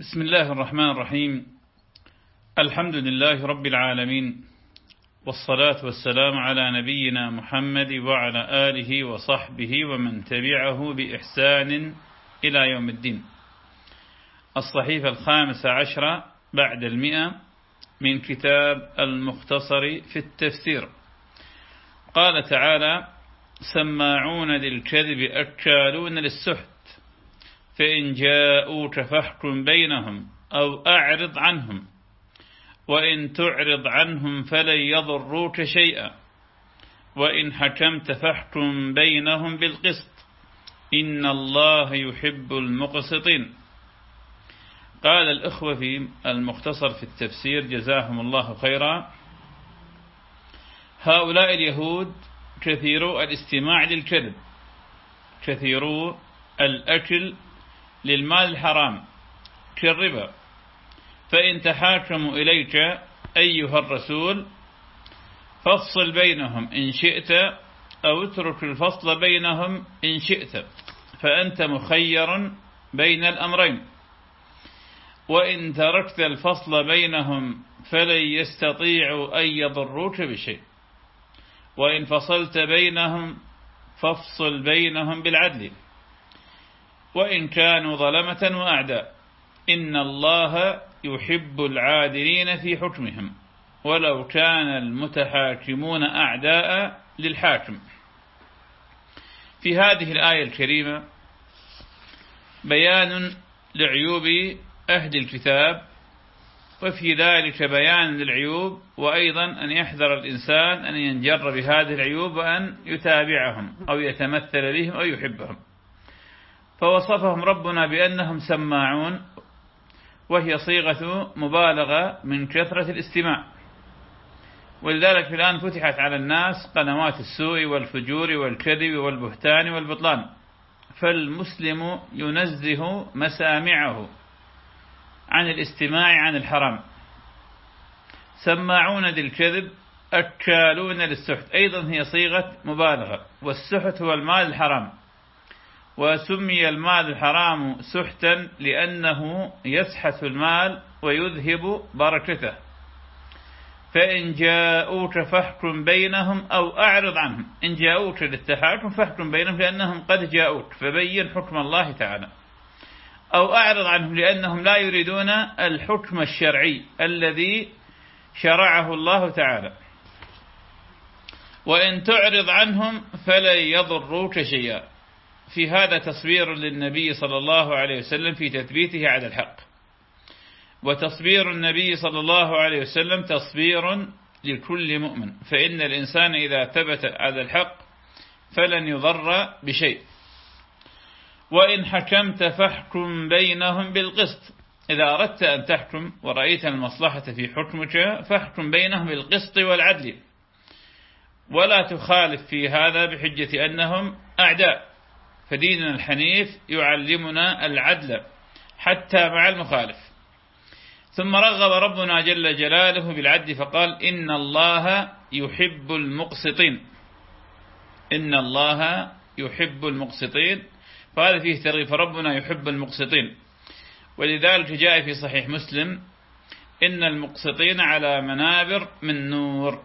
بسم الله الرحمن الرحيم. الحمد لله رب العالمين والصلاة والسلام على نبينا محمد وعلى آله وصحبه ومن تبعه بإحسان إلى يوم الدين. الصحيفة الخامسة عشرة بعد المئة من كتاب المختصر في التفسير. قال تعالى سماعون للكذب أكالون للسحت. فإن جاءوك فاحكم بينهم أو أعرض عنهم وإن تعرض عنهم فلن يضروك شيئا وإن حكمت فاحكم بينهم بالقسط إن الله يحب المقسطين. قال الإخوة في المختصر في التفسير جزاهم الله خيرا هؤلاء اليهود كثيرو الاستماع للكذب كثيرو الأكل للمال الحرام كالربا. فإن تحاكموا إليك أيها الرسول فافصل بينهم إن شئت أو اترك الفصل بينهم إن شئت فأنت مخير بين الأمرين. وإن تركت الفصل بينهم فلن يستطيعوا أن يضروك بشيء. وإن فصلت بينهم فافصل بينهم بالعدل. وإن كانوا ظلمة وأعداء. إن الله يحب العادلين في حكمهم. ولو كان المتحاكمون أعداء للحاكم. في هذه الآية الكريمة بيان لعيوب أهل الكتاب وفي ذلك بيان للعيوب وأيضا أن يحذر الإنسان أن ينجر بهذه العيوب وأن يتابعهم أو يتمثل بهم أو يحبهم. فوصفهم ربنا بأنهم سماعون وهي صيغة مبالغة من كثرة الاستماع. ولذلك الآن فتحت على الناس قنوات السوء والفجور والكذب والبهتان والبطلان. فالمسلم ينزه مسامعه عن الاستماع عن الحرام. سماعون للكذب أكالون للسحت. أيضا هي صيغة مبالغة والسحت هو المال الحرام. وسمي المال الحرام سحتا لأنه يسحت المال ويذهب بركته. فإن جاءوك فاحكم بينهم أو أعرض عنهم. إن جاءوك للتحاكم فاحكم بينهم لأنهم قد جاءوك. فبين حكم الله تعالى. أو أعرض عنهم لأنهم لا يريدون الحكم الشرعي الذي شرعه الله تعالى. وإن تعرض عنهم فلن يضروك شيئا. في هذا تصوير للنبي صلى الله عليه وسلم في تثبيته على الحق. وتصبير النبي صلى الله عليه وسلم تصبير لكل مؤمن. فإن الإنسان إذا ثبت على الحق فلن يضر بشيء. وإن حكمت فاحكم بينهم بالقسط. إذا أردت أن تحكم ورأيت المصلحة في حكمك فاحكم بينهم بالقسط والعدل. ولا تخالف في هذا بحجة أنهم أعداء. فديننا الحنيف يعلمنا العدل حتى مع المخالف. ثم رغب ربنا جل جلاله بالعدل فقال إن الله يحب المقسطين. إن الله يحب المقسطين. فهذا فيه ترغيب فربنا يحب المقسطين. ولذلك جاء في صحيح مسلم إن المقسطين على منابر من نور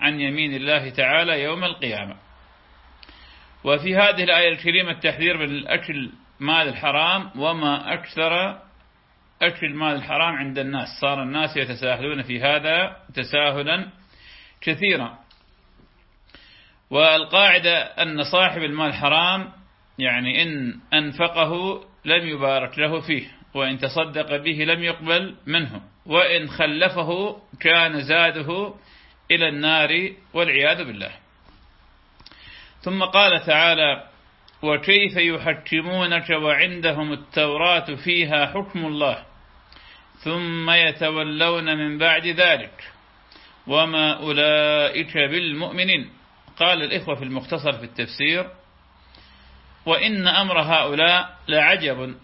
عن يمين الله تعالى يوم القيامة. وفي هذه الآية الكريمة التحذير من الأكل مال الحرام وما أكثر أكل مال الحرام عند الناس. صار الناس يتساهلون في هذا تساهلا كثيرا. والقاعدة أن صاحب المال حرام يعني إن أنفقه لم يبارك له فيه وإن تصدق به لم يقبل منه وإن خلفه كان زاده إلى النار والعياذ بالله. ثم قال تعالى وكيف يحكمونك وعندهم التوراة فيها حكم الله؟ ثم يتولون من بعد ذلك. وما أولئك بالمؤمنين. قال الإخوة في المختصر في التفسير وإن أمر هؤلاء لعجب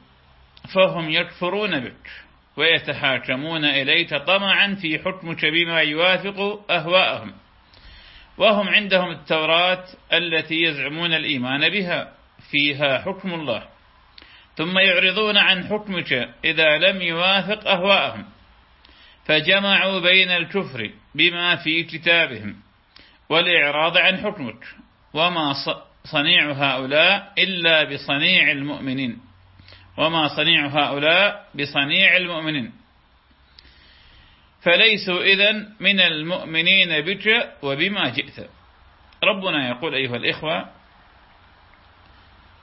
فهم يكفرون بك ويتحاكمون إليك طمعا في حكمك بما يوافق أهواءهم. وهم عندهم التوراة التي يزعمون الإيمان بها فيها حكم الله. ثم يعرضون عن حكمك إذا لم يوافق أهواءهم. فجمعوا بين الكفر بما في كتابهم والإعراض عن حكمك. وما صنيع هؤلاء إلا بصنيع المؤمنين. وما صنيع هؤلاء بصنيع المؤمنين. فليسوا إذن من المؤمنين بك وبما جئت. ربنا يقول أيها الإخوة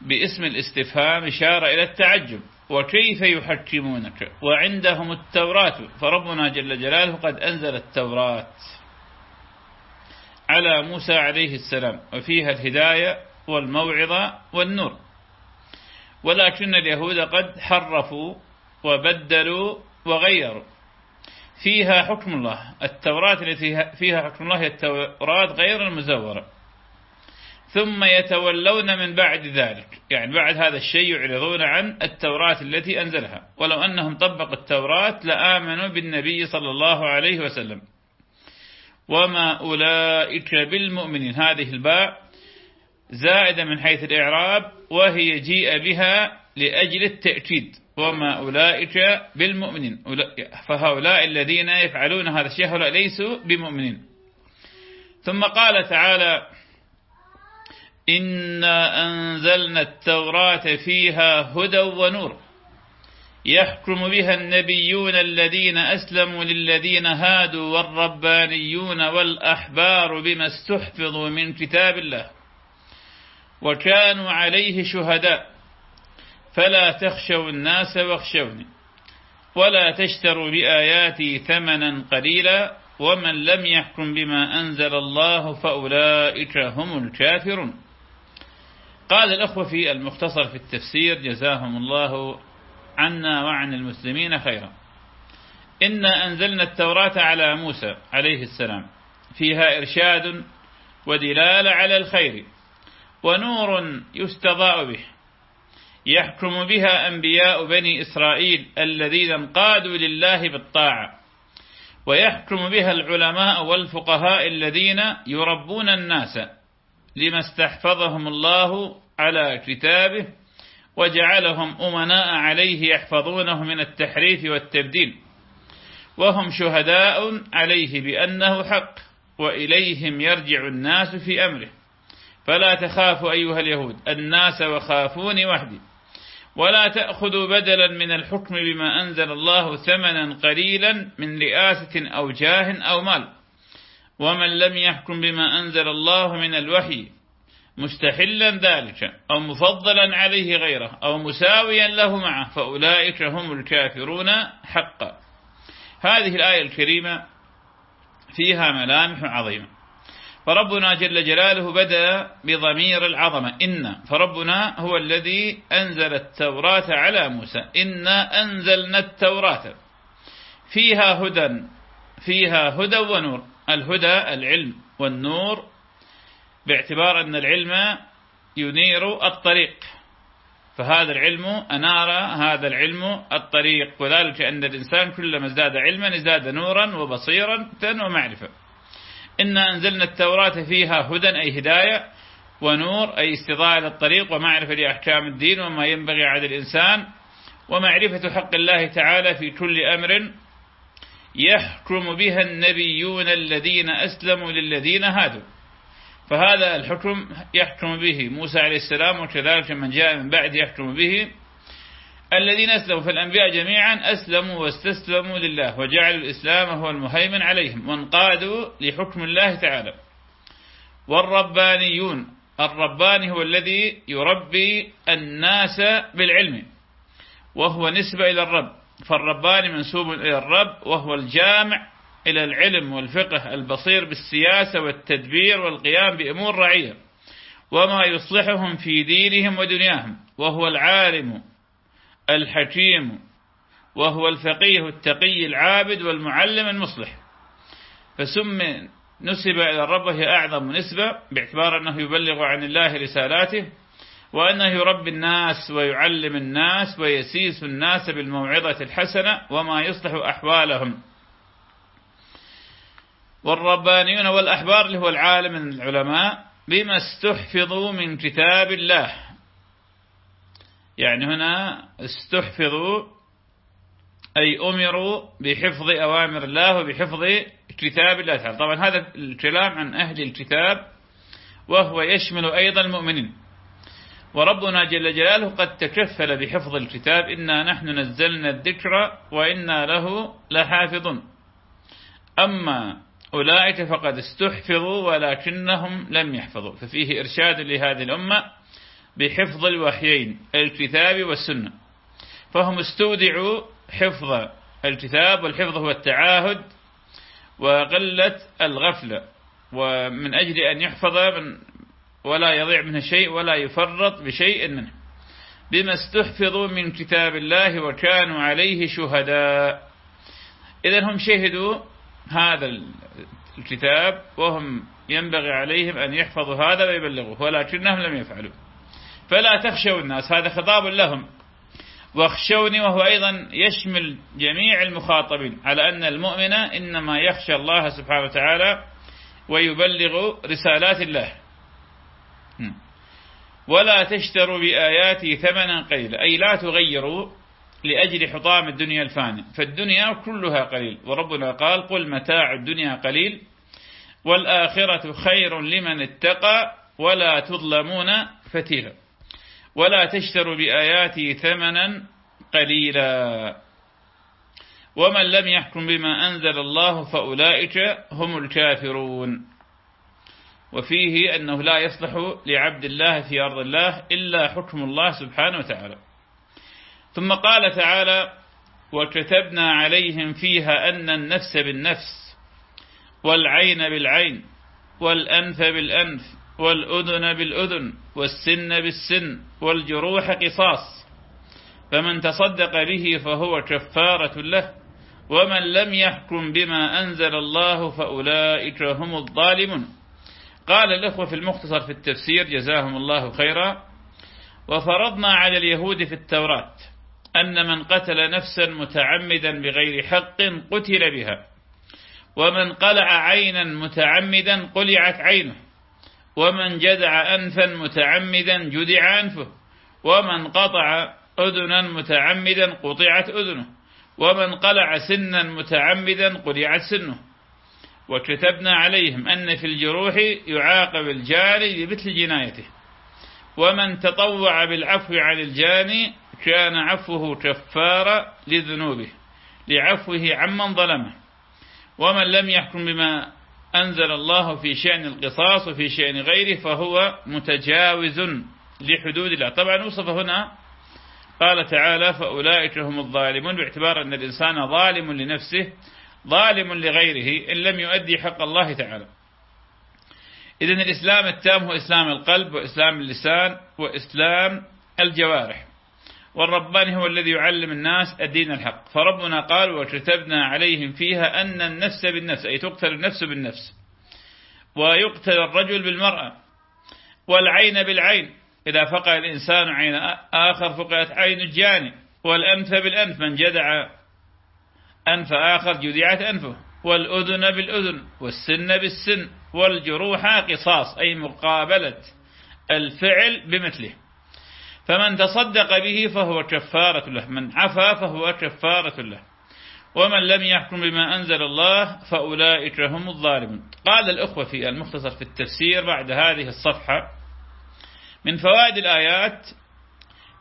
باسم الاستفهام إشارة إلى التعجب وكيف يحكمونك؟ وعندهم التوراة فربنا جل جلاله قد أنزل التوراة على موسى عليه السلام وفيها الهداية والموعظة والنور. ولكن اليهود قد حرفوا وبدلوا وغيروا. فيها حكم الله. التوراة التي فيها حكم الله هي التوراة غير المزورة. ثم يتولون من بعد ذلك. يعني بعد هذا الشيء يعرضون عن التوراة التي أنزلها. ولو أنهم طبقوا التوراة لآمنوا بالنبي صلى الله عليه وسلم. وما أولئك بالمؤمنين. هذه الباء زائدة من حيث الإعراب وهي جيء بها لأجل التأكيد. وما أولئك بالمؤمنين. فهؤلاء الذين يفعلون هذا الشيء هؤلاء ليسوا بمؤمنين. ثم قال تعالى إنا أنزلنا التوراة فيها هدى ونور. يحكم بها النبيون الذين أسلموا للذين هادوا والربانيون والأحبار بما استحفظوا من كتاب الله. وكانوا عليه شهداء. فلا تخشوا الناس واخشوني. ولا تشتروا بآياتي ثمنا قليلا ومن لم يحكم بما أنزل الله فأولئك هم الكافرون. قال الأخوة في المختصر في التفسير جزاهم الله عنا وعن المسلمين خيرا. إنا أنزلنا التوراة على موسى عليه السلام فيها إرشاد ودلالة على الخير ونور يستضاء به. يحكم بها أنبياء بني إسرائيل الذين انقادوا لله بالطاعة. ويحكم بها العلماء والفقهاء الذين يربون الناس لما استحفظهم الله على كتابه وجعلهم أمناء عليه يحفظونه من التحريف والتبديل. وهم شهداء عليه بأنه حق وإليهم يرجع الناس في أمره. فلا تخافوا أيها اليهود الناس وخافوني وحدي. ولا تأخذوا بدلا من الحكم بما أنزل الله ثمنا قليلا من رئاسة أو جاه أو مال. ومن لم يحكم بما أنزل الله من الوحي مستحلا ذلك أو مفضلا عليه غيره أو مساويا له معه فأولئك هم الكافرون حقا. هذه الآية الكريمة فيها ملامح عظيمة. فربنا جل جلاله بدأ بضمير العظمة. إن فربنا هو الذي أنزل التوراة على موسى. إنا أنزلنا التوراة. فيها هدى فيها هدى ونور. الهدى العلم والنور. باعتبار أن العلم ينير الطريق. فهذا العلم أنار هذا العلم الطريق. وذلك أن الإنسان كلما ازداد علما ازداد نورا وبصيرا ومعرفة. إنا أنزلنا التوراة فيها هدى أي هداية ونور أي استضاء للطريق ومعرفة لأحكام الدين وما ينبغي على الإنسان ومعرفة حق الله تعالى في كل أمر يحكم بها النبيون الذين أسلموا للذين هادوا. فهذا الحكم يحكم به موسى عليه السلام وكذلك من جاء من بعد يحكم به. الذين أسلموا فالأنبياء جميعا أسلموا واستسلموا لله وجعلوا الإسلام هو المهيمن عليهم وانقادوا لحكم الله تعالى. والربانيون الرباني هو الذي يربي الناس بالعلم وهو نسبة إلى الرب. فالرباني منسوب إلى الرب وهو الجامع إلى العلم والفقه البصير بالسياسة والتدبير والقيام بأمور رعية. وما يصلحهم في دينهم ودنياهم وهو العالم الحكيم وهو الفقيه التقي العابد والمعلم المصلح. فسم نسب إلى الرب هي أعظم نسبة باعتبار أنه يبلغ عن الله رسالاته وأنه يربي الناس ويعلم الناس ويسيس الناس بالموعظة الحسنة وما يصلح أحوالهم. والربانيون والأحبار اللي هو العالم العلماء بما استحفظوا من كتاب الله. يعني هنا استحفظوا أي أمروا بحفظ أوامر الله وبحفظ كتاب الله تعالى. طبعا هذا الكلام عن أهل الكتاب وهو يشمل أيضا المؤمنين. وربنا جل جلاله قد تكفل بحفظ الكتاب إنا نحن نزلنا الذكر وإنا له لحافظون. أما أولئك فقد استحفظوا ولكنهم لم يحفظوا. ففيه إرشاد لهذه الأمة بحفظ الوحيين الكتاب والسنة. فهم استودعوا حفظ الكتاب والحفظ هو التعاهد وقلة الغفلة. ومن أجل أن يحفظ من ولا يضيع منه شيء ولا يفرط بشيء منه. بما استحفظوا من كتاب الله وكانوا عليه شهداء. إذا هم شهدوا هذا الكتاب وهم ينبغي عليهم أن يحفظوا هذا ويبلغوه ولكنهم لم يفعلوا. فلا تخشوا الناس هذا خطاب لهم. واخشوني وهو أيضا يشمل جميع المخاطبين على أن المؤمن إنما يخشى الله سبحانه وتعالى ويبلغ رسالات الله. ولا تشتروا بآياتي ثمنا قليلا أي لا تغيروا لأجل حطام الدنيا الفاني. فالدنيا كلها قليل وربنا قال قل متاع الدنيا قليل والآخرة خير لمن اتقى ولا تظلمون فتيلا. ولا تشتروا بآياتي ثمنا قليلا. ومن لم يحكم بما أنزل الله فأولئك هم الكافرون. وفيه أنه لا يصلح لعبد الله في أرض الله إلا حكم الله سبحانه وتعالى. ثم قال تعالى وكتبنا عليهم فيها أن النفس بالنفس والعين بالعين والأنف بالأنف والأذن بالأذن والسن بالسن والجروح قصاص. فمن تصدق به فهو كفارة له ومن لم يحكم بما أنزل الله فأولئك هم الظالمون. قال الأخوة في المختصر في التفسير جزاهم الله خيرا وفرضنا على اليهود في التوراة أن من قتل نفسا متعمدا بغير حق قتل بها ومن قلع عينا متعمدا قلعت عينه. ومن جدع أنفا متعمدا جدع أنفه ومن قطع أذنا متعمدا قطعت أذنه ومن قلع سنا متعمدا قلعت سنه. وكتبنا عليهم أن في الجروح يعاقب الجاني بمثل جنايته. ومن تطوع بالعفو عن الجاني كان عفوه كفارة لذنوبه لعفوه عمن ظلمه. ومن لم يحكم بما أنزل الله في شأن القصاص وفي شأن غيره فهو متجاوز لحدود الله. طبعا وصف هنا قال تعالى فأولئك هم الظالمون باعتبار أن الإنسان ظالم لنفسه ظالم لغيره إن لم يؤدي حق الله تعالى. إذا الإسلام التام هو إسلام القلب وإسلام اللسان وإسلام الجوارح. والرباني هو الذي يعلم الناس الدين الحق. فربنا قال وكتبنا عليهم فيها أن النفس بالنفس أي تقتل النفس بالنفس. ويقتل الرجل بالمرأة. والعين بالعين. إذا فقع الإنسان عين آخر فقعت عين الجاني والأنف بالأنف من جدع أنف آخر جدعت أنفه. والأذن بالأذن والسن بالسن والجروح قصاص أي مقابلة الفعل بمثله. فمن تصدق به فهو كفارة له. من عفا فهو كفارة له. ومن لم يحكم بما أنزل الله فأولئك هم الظالمون. قال الأخوة في المختصر في التفسير بعد هذه الصفحة من فوائد الآيات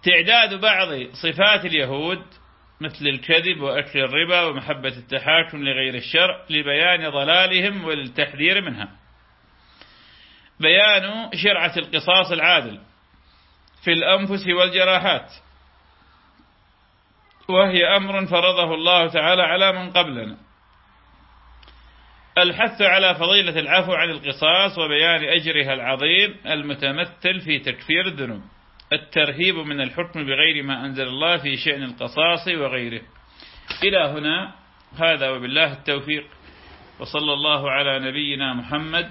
تعداد بعض صفات اليهود مثل الكذب وأكل الربا ومحبة التحاكم لغير الشرع لبيان ضلالهم والتحذير منها. بيان شرعة القصاص العادل. في الأنفس والجراحات. وهي أمر فرضه الله تعالى على من قبلنا. الحث على فضيلة العفو عن القصاص وبيان أجرها العظيم المتمثل في تكفير الذنوب. الترهيب من الحكم بغير ما أنزل الله في شأن القصاص وغيره. إلى هنا هذا وبالله التوفيق. وصلى الله على نبينا محمد